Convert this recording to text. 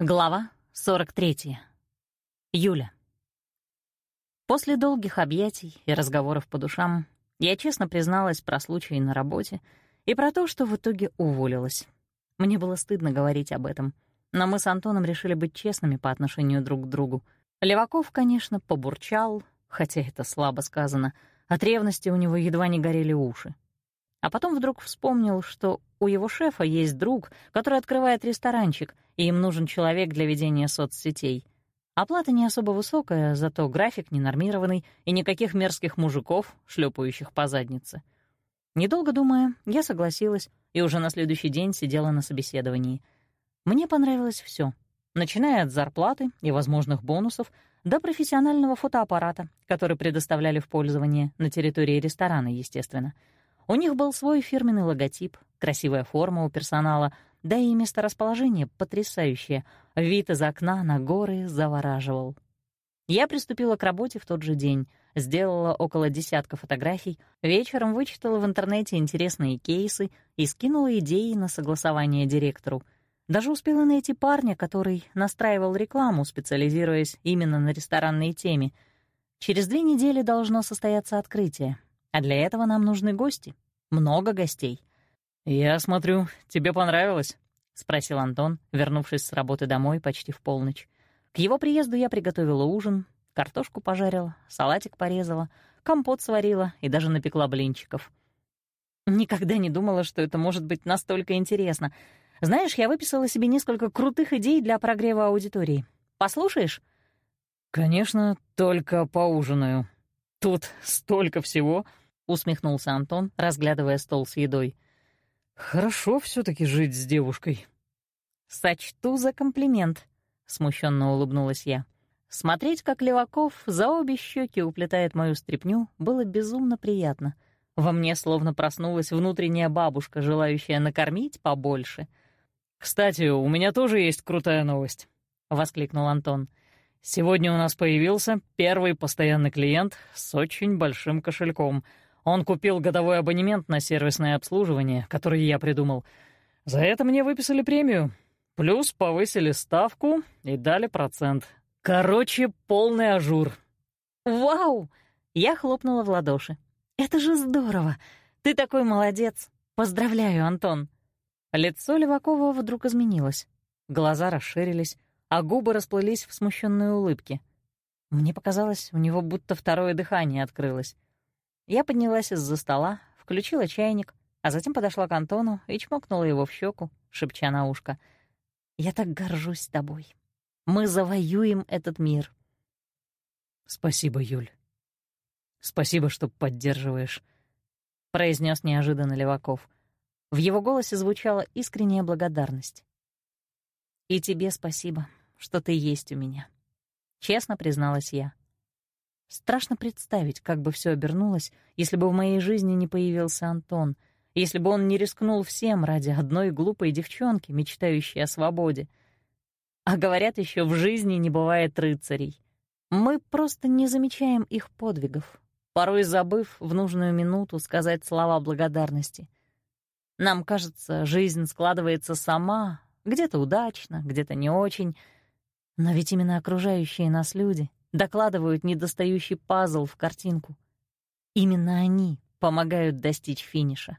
Глава 43. Юля. После долгих объятий и разговоров по душам я честно призналась про случай на работе и про то, что в итоге уволилась. Мне было стыдно говорить об этом, но мы с Антоном решили быть честными по отношению друг к другу. Леваков, конечно, побурчал, хотя это слабо сказано, от ревности у него едва не горели уши. А потом вдруг вспомнил, что у его шефа есть друг, который открывает ресторанчик, и им нужен человек для ведения соцсетей. Оплата не особо высокая, зато график ненормированный и никаких мерзких мужиков, шлепающих по заднице. Недолго думая, я согласилась и уже на следующий день сидела на собеседовании. Мне понравилось все, начиная от зарплаты и возможных бонусов до профессионального фотоаппарата, который предоставляли в пользование на территории ресторана, естественно — у них был свой фирменный логотип, красивая форма у персонала, да и месторасположение потрясающее. Вид из окна на горы завораживал. Я приступила к работе в тот же день, сделала около десятка фотографий, вечером вычитала в интернете интересные кейсы и скинула идеи на согласование директору. Даже успела найти парня, который настраивал рекламу, специализируясь именно на ресторанной теме. Через две недели должно состояться открытие, а для этого нам нужны гости. Много гостей. «Я смотрю, тебе понравилось?» — спросил Антон, вернувшись с работы домой почти в полночь. К его приезду я приготовила ужин, картошку пожарила, салатик порезала, компот сварила и даже напекла блинчиков. Никогда не думала, что это может быть настолько интересно. Знаешь, я выписала себе несколько крутых идей для прогрева аудитории. Послушаешь? «Конечно, только поужинаю. Тут столько всего», усмехнулся Антон, разглядывая стол с едой. Хорошо все таки жить с девушкой. Сочту за комплимент, смущенно улыбнулась я. Смотреть, как Леваков за обе щеки уплетает мою стряпню, было безумно приятно. Во мне словно проснулась внутренняя бабушка, желающая накормить побольше. «Кстати, у меня тоже есть крутая новость», — воскликнул Антон. «Сегодня у нас появился первый постоянный клиент с очень большим кошельком — он купил годовой абонемент на сервисное обслуживание, который я придумал. За это мне выписали премию. Плюс повысили ставку и дали процент. Короче, полный ажур. «Вау!» — я хлопнула в ладоши. «Это же здорово! Ты такой молодец! Поздравляю, Антон!» Лицо Левакова вдруг изменилось. Глаза расширились, а губы расплылись в смущенной улыбке. Мне показалось, у него будто второе дыхание открылось. Я поднялась из-за стола, включила чайник, а затем подошла к Антону и чмокнула его в щеку, шепча на ушко. «Я так горжусь тобой. Мы завоюем этот мир». «Спасибо, Юль. Спасибо, что поддерживаешь», — произнес неожиданно Леваков. В его голосе звучала искренняя благодарность. «И тебе спасибо, что ты есть у меня», — честно призналась я. Страшно представить, как бы все обернулось, если бы в моей жизни не появился Антон, если бы он не рискнул всем ради одной глупой девчонки, мечтающей о свободе. А говорят, еще в жизни не бывает рыцарей. Мы просто не замечаем их подвигов, порой забыв в нужную минуту сказать слова благодарности. Нам кажется, жизнь складывается сама, где-то удачно, где-то не очень, но ведь именно окружающие нас люди — докладывают недостающий пазл в картинку. Именно они помогают достичь финиша.